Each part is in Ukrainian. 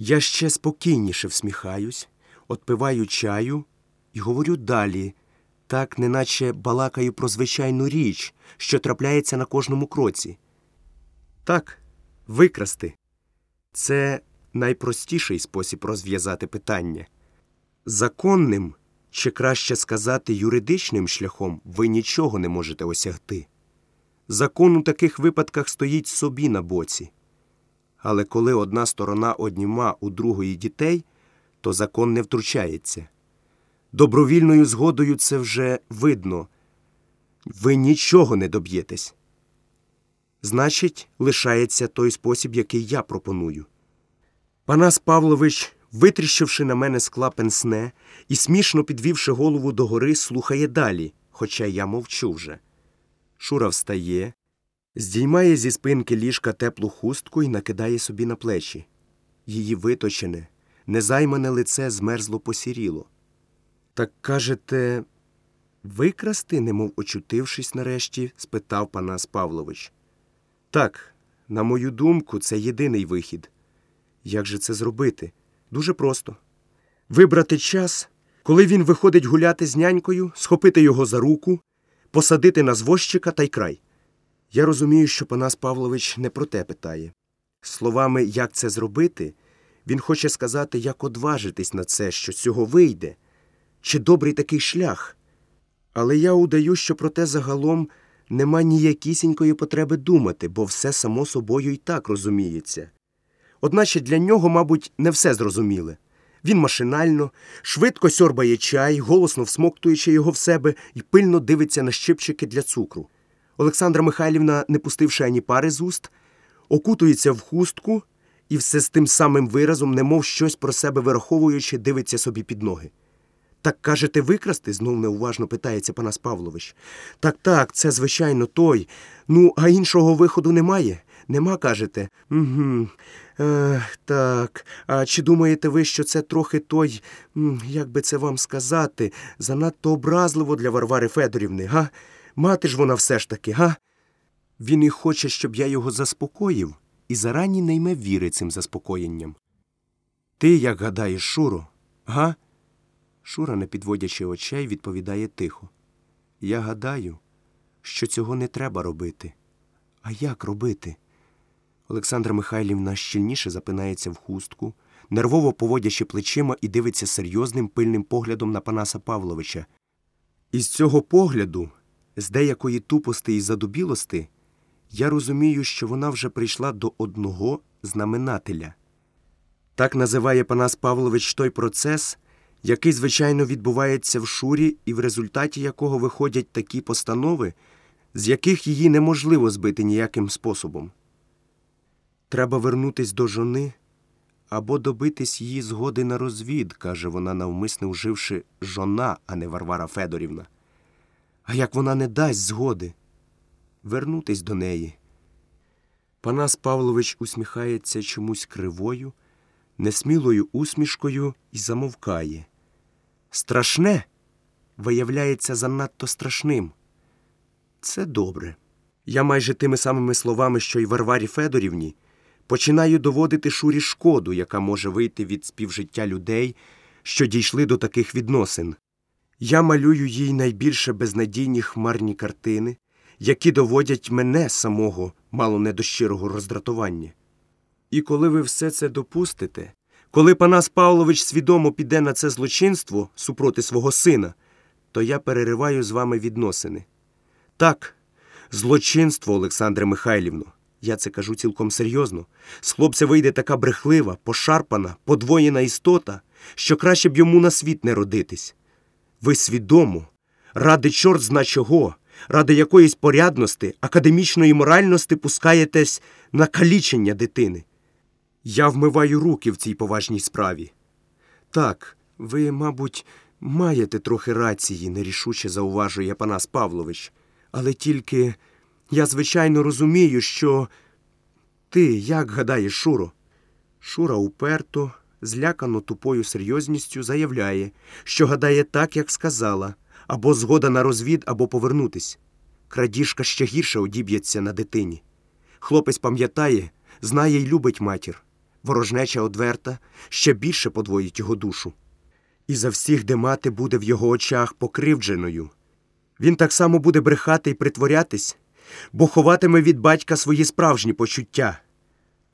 Я ще спокійніше всміхаюсь, отпиваю чаю і говорю далі, так неначе балакаю про звичайну річ, що трапляється на кожному кроці. Так, викрасти це найпростіший спосіб розв'язати питання. Законним, чи краще сказати, юридичним шляхом ви нічого не можете осягти. Закон у таких випадках стоїть собі на боці. Але коли одна сторона одніма у другої дітей, то закон не втручається. Добровільною згодою це вже видно. Ви нічого не доб'єтесь. Значить, лишається той спосіб, який я пропоную. Панас Павлович, витріщивши на мене скла пенсне і смішно підвівши голову догори, слухає далі, хоча я мовчу вже. Шура встає, здіймає зі спинки ліжка теплу хустку і накидає собі на плечі. Її виточене, незаймане лице змерзло посіріло. Так кажете, викрасти, немов очутившись нарешті, спитав Панас Павлович. Так, на мою думку, це єдиний вихід. Як же це зробити? Дуже просто. Вибрати час, коли він виходить гуляти з нянькою, схопити його за руку, посадити на звозчика та й край. Я розумію, що Панас Павлович не про те питає. Словами, як це зробити, він хоче сказати, як одважитись на це, що цього вийде, чи добрий такий шлях. Але я удаю, що про те загалом нема ніякісінької потреби думати, бо все само собою і так розуміється. Одначе для нього, мабуть, не все зрозуміле. Він машинально, швидко сьорбає чай, голосно всмоктуючи його в себе, і пильно дивиться на щипчики для цукру. Олександра Михайлівна, не пустивши ані пари з уст, окутується в хустку і все з тим самим виразом, немов щось про себе вираховуючи, дивиться собі під ноги. Так кажете, викрасти? знов неуважно питається Панас Павлович. Так, так, це, звичайно, той. Ну, а іншого виходу немає. Нема, кажете? Угу. Е, так. А чи думаєте ви, що це трохи той, як би це вам сказати, занадто образливо для Варвари Федорівни, га? Мати ж вона все ж таки, га? Він і хоче, щоб я його заспокоїв, і зарані не йме віри цим заспокоєнням. Ти, як гадаєш, Шуро, га? Шура, не підводячи очей, відповідає тихо. Я гадаю, що цього не треба робити. А як робити? Олександра Михайлівна щільніше запинається в хустку, нервово поводячи плечима і дивиться серйозним пильним поглядом на Панаса Павловича. Із цього погляду, з деякої тупости і задубілости, я розумію, що вона вже прийшла до одного знаменателя. Так називає Панас Павлович той процес, який, звичайно, відбувається в шурі, і в результаті якого виходять такі постанови, з яких її неможливо збити ніяким способом. Треба вернутись до жони або добитись її згоди на розвід, каже вона, навмисне вживши жона, а не Варвара Федорівна. А як вона не дасть згоди, вернутись до неї. Панас Павлович усміхається чомусь кривою, несмілою усмішкою і замовкає. Страшне виявляється занадто страшним. Це добре. Я майже тими самими словами, що й Варварі Федорівні, починаю доводити Шурі шкоду, яка може вийти від співжиття людей, що дійшли до таких відносин. Я малюю їй найбільше безнадійні хмарні картини, які доводять мене самого мало не до щирого роздратування. І коли ви все це допустите, коли Панас Павлович свідомо піде на це злочинство супроти свого сина, то я перериваю з вами відносини. Так, злочинство, Олександре Михайлівно, я це кажу цілком серйозно. З хлопця вийде така брехлива, пошарпана, подвоєна істота, що краще б йому на світ не родитись. Ви свідомо, ради чорт зна чого, ради якоїсь порядності, академічної моральності пускаєтесь на калічення дитини. Я вмиваю руки в цій поважній справі. Так, ви, мабуть, маєте трохи рації, нерішуче зауважує Панас Павлович, але тільки я, звичайно, розумію, що ти як гадаєш, Шуро? Шура уперто, злякано тупою серйозністю, заявляє, що гадає так, як сказала, або згода на розвід, або повернутись. Крадіжка ще гірше одіб'ється на дитині. Хлопець пам'ятає, знає й любить матір. ворожнеча одверта ще більше подвоїть його душу. І за всіх, де мати буде в його очах покривдженою. Він так само буде брехати і притворятись, бо ховатиме від батька свої справжні почуття.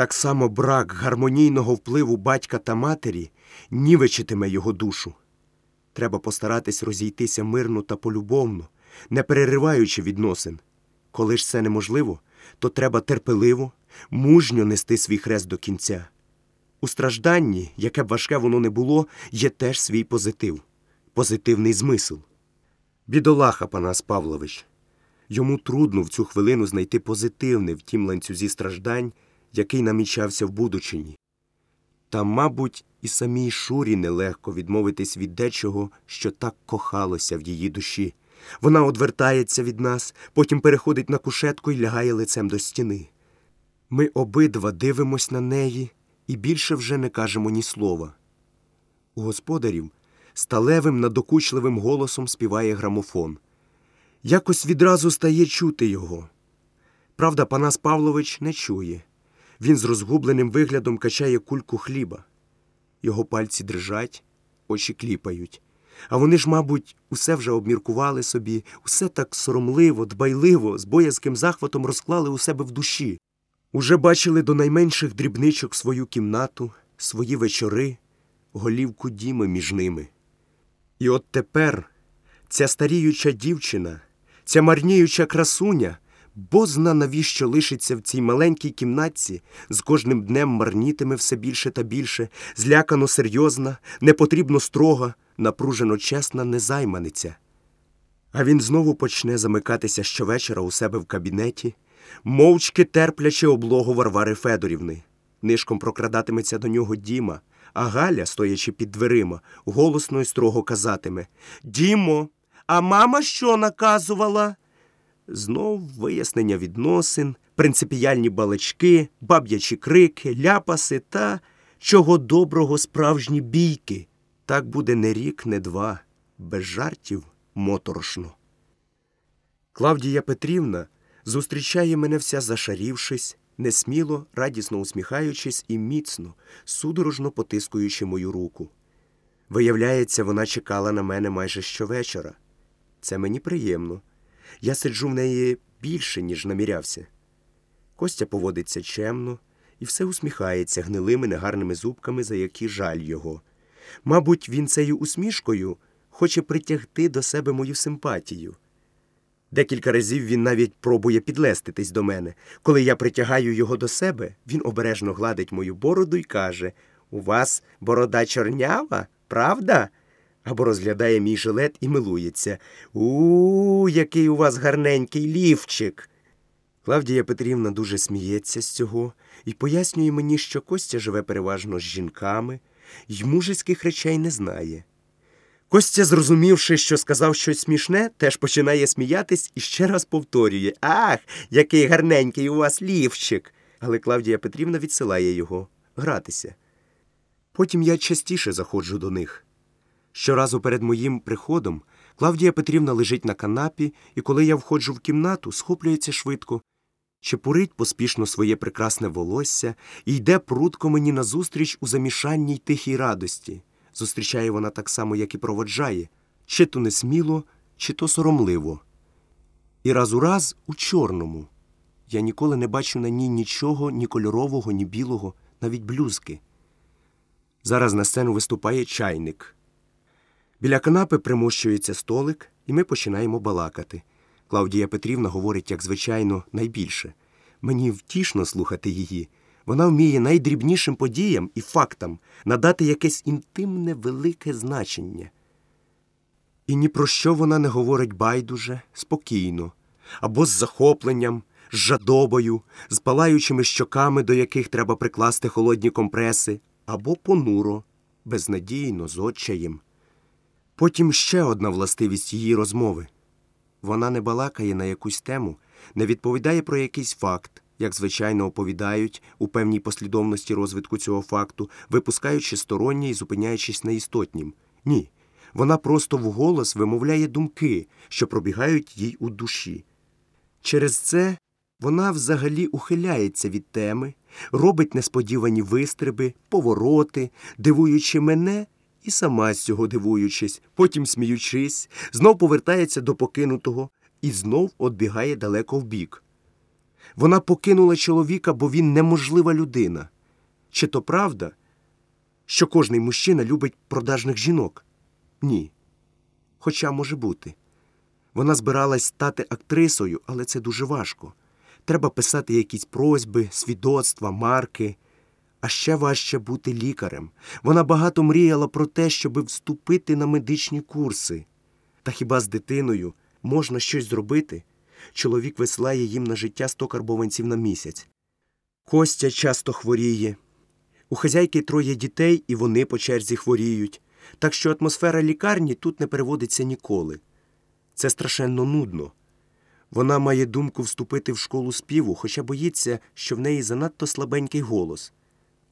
Так само брак гармонійного впливу батька та матері нівечитиме його душу. Треба постаратись розійтися мирно та полюбовно, не перериваючи відносин. Коли ж це неможливо, то треба терпеливо, мужньо нести свій хрест до кінця. У стражданні, яке б важке воно не було, є теж свій позитив, позитивний змисл. Бідолаха, Панас Павлович. Йому трудно в цю хвилину знайти позитивне в тім ланцюзі страждань, який намічався в будучині. Та, мабуть, і самій Шурі нелегко відмовитись від дечого, що так кохалося в її душі. Вона одвертається від нас, потім переходить на кушетку і лягає лицем до стіни. Ми обидва дивимось на неї і більше вже не кажемо ні слова. У господарів сталевим надокучливим голосом співає грамофон. Якось відразу стає чути його. Правда, Панас Павлович не чує. Він з розгубленим виглядом качає кульку хліба. Його пальці дрижать, очі кліпають. А вони ж, мабуть, усе вже обміркували собі, усе так соромливо, дбайливо, з боязким захватом розклали у себе в душі. Уже бачили до найменших дрібничок свою кімнату, свої вечори, голівку діми між ними. І от тепер ця старіюча дівчина, ця марніюча красуня, бозна навіщо лишиться в цій маленькій кімнатці, з кожним днем марнітиме все більше та більше, злякано серйозна, непотрібно строга, напружено чесна незайманиця. А він знову почне замикатися щовечора у себе в кабінеті, мовчки терплячи облогу Варвари Федорівни. Нишком прокрадатиметься до нього Діма, а Галя, стоячи під дверима, голосно й строго казатиме Дімо, а мама що наказувала? Знов вияснення відносин, принципіальні балачки, баб'ячі крики, ляпаси та чого доброго справжні бійки. Так буде не рік, не два, без жартів моторошно. Клавдія Петрівна зустрічає мене вся зашарівшись, несміло, радісно усміхаючись і міцно, судорожно потискуючи мою руку. Виявляється, вона чекала на мене майже щовечора. Це мені приємно. Я сиджу в неї більше, ніж намірявся. Костя поводиться чемно і все усміхається гнилими негарними зубками, за які жаль його. Мабуть, він цією усмішкою хоче притягти до себе мою симпатію. Декілька разів він навіть пробує підлеститись до мене. Коли я притягаю його до себе, він обережно гладить мою бороду і каже У вас борода чорнява, правда? Або розглядає мій жилет і милується. У, який у вас гарненький лівчик. Клавдія Петрівна дуже сміється з цього і пояснює мені, що Костя живе переважно з жінками й мужицьких речей не знає. Костя, зрозумівши, що сказав щось смішне, теж починає сміятись і ще раз повторює Ах, який гарненький у вас лівчик. Але Клавдія Петрівна відсилає його гратися. Потім я частіше заходжу до них. Щоразу перед моїм приходом Клавдія Петрівна лежить на канапі, і коли я входжу в кімнату, схоплюється швидко, чепурить поспішно своє прекрасне волосся і йде прудко мені назустріч у замішанній тихій радості. Зустрічає вона так само, як і проводжає, чи то несміло, чи то соромливо. І раз у раз у чорному. Я ніколи не бачу на ній нічого, ні кольорового, ні білого, навіть блюзки. Зараз на сцену виступає чайник. Біля канапи примощується столик, і ми починаємо балакати. Клавдія Петрівна говорить, як звичайно, найбільше. Мені втішно слухати її. Вона вміє найдрібнішим подіям і фактам надати якесь інтимне велике значення. І ні про що вона не говорить байдуже, спокійно, або з захопленням, з жадобою, з палаючими щоками, до яких треба прикласти холодні компреси, або понуро, безнадійно, з отчаєм. Потім ще одна властивість її розмови. Вона не балакає на якусь тему, не відповідає про якийсь факт, як звичайно оповідають у певній послідовності розвитку цього факту, випускаючи стороннє і зупиняючись на істотнім. Ні. Вона просто вголос вимовляє думки, що пробігають їй у душі. Через це Вона взагалі ухиляється від теми, робить несподівані вистриби, повороти, дивуючи мене і сама з цього дивуючись, потім сміючись, знов повертається до покинутого і знов одбігає далеко вбік. Вона покинула чоловіка, бо він неможлива людина. Чи то правда, що кожний мужчина любить продажних жінок? Ні. Хоча може бути. Вона збиралась стати актрисою, але це дуже важко. Треба писати якісь просьби, свідоцтва, марки. А ще важче бути лікарем. Вона багато мріяла про те, щоб вступити на медичні курси. Та хіба з дитиною можна щось зробити? Чоловік висилає їм на життя сто карбованців на місяць. Костя часто хворіє. У хазяйки троє дітей, і вони по черзі хворіють. Так що атмосфера лікарні тут не переводиться ніколи. Це страшенно нудно. Вона має думку вступити в школу співу, хоча боїться, що в неї занадто слабенький голос.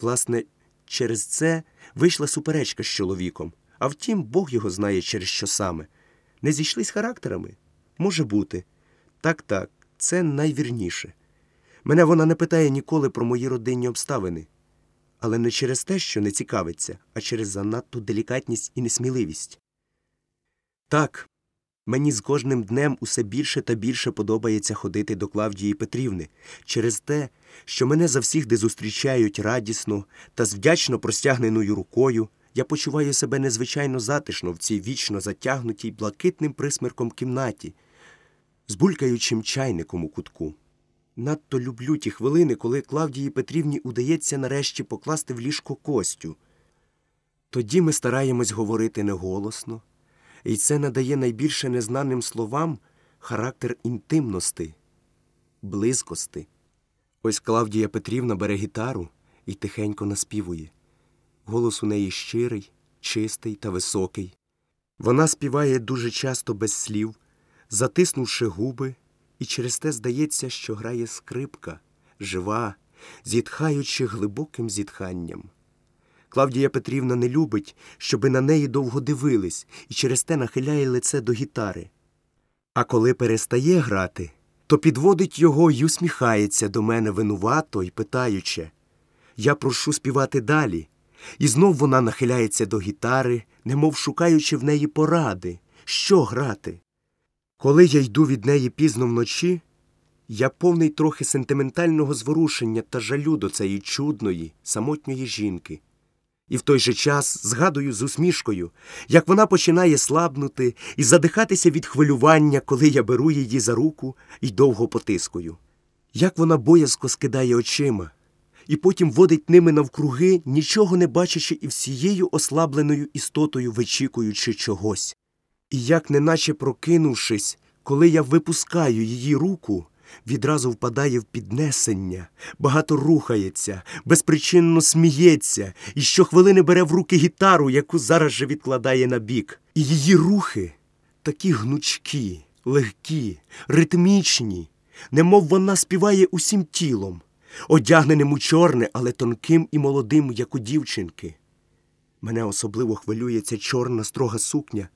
Власне, через це вийшла суперечка з чоловіком. А втім, Бог його знає, через що саме. Не зійшлись характерами? Може бути. Так, так, це найвірніше. Мене вона не питає ніколи про мої родинні обставини. Але не через те, що не цікавиться, а через занадту делікатність і несміливість. Так, мені з кожним днем усе більше та більше подобається ходити до Клавдії Петрівни через те, що мене за всіх зустрічають радісно та з вдячно простягненою рукою. Я почуваю себе незвичайно затишно в цій вічно затягнутій блакитним присмерком кімнаті, з булькаючим чайником у кутку. Надто люблю ті хвилини, коли Клавдії Петрівні удається нарешті покласти в ліжко костю. Тоді ми стараємось говорити неголосно, і це надає найбільше незнаним словам характер інтимності, близькости. Ось Клавдія Петрівна бере гітару і тихенько наспівує. Голос у неї щирий, чистий та високий. Вона співає дуже часто без слів, затиснувши губи, і через те здається, що грає скрипка, жива, зітхаючи глибоким зітханням. Клавдія Петрівна не любить, щоби на неї довго дивились, і через те нахиляє лице до гітари. А коли перестає грати, то підводить його й усміхається до мене винувато й питаючи Я прошу співати далі. І знов вона нахиляється до гітари, немов шукаючи в неї поради, що грати. Коли я йду від неї пізно вночі, я повний трохи сентиментального зворушення та жалю до цієї чудної, самотньої жінки. І в той же час згадую з усмішкою, як вона починає слабнути і задихатися від хвилювання, коли я беру її за руку і довго потискую. Як вона боязко скидає очима, і потім водить ними навкруги, нічого не бачачи і всією ослабленою істотою вичікуючи чогось. І як, неначе прокинувшись, коли я випускаю її руку, відразу впадає в піднесення, багато рухається, безпричинно сміється і щохвилини бере в руки гітару, яку зараз же відкладає на бік. І її рухи такі гнучкі, легкі, ритмічні, немов вона співає усім тілом, одягненим у чорне, але тонким і молодим, як у дівчинки. Мене особливо хвилює ця чорна строга сукня,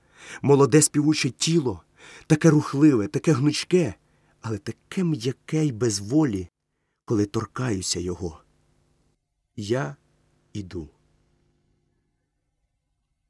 молоде співуче тіло, таке рухливе, таке гнучке, але таке м'яке й без волі, коли торкаюся його. Я іду.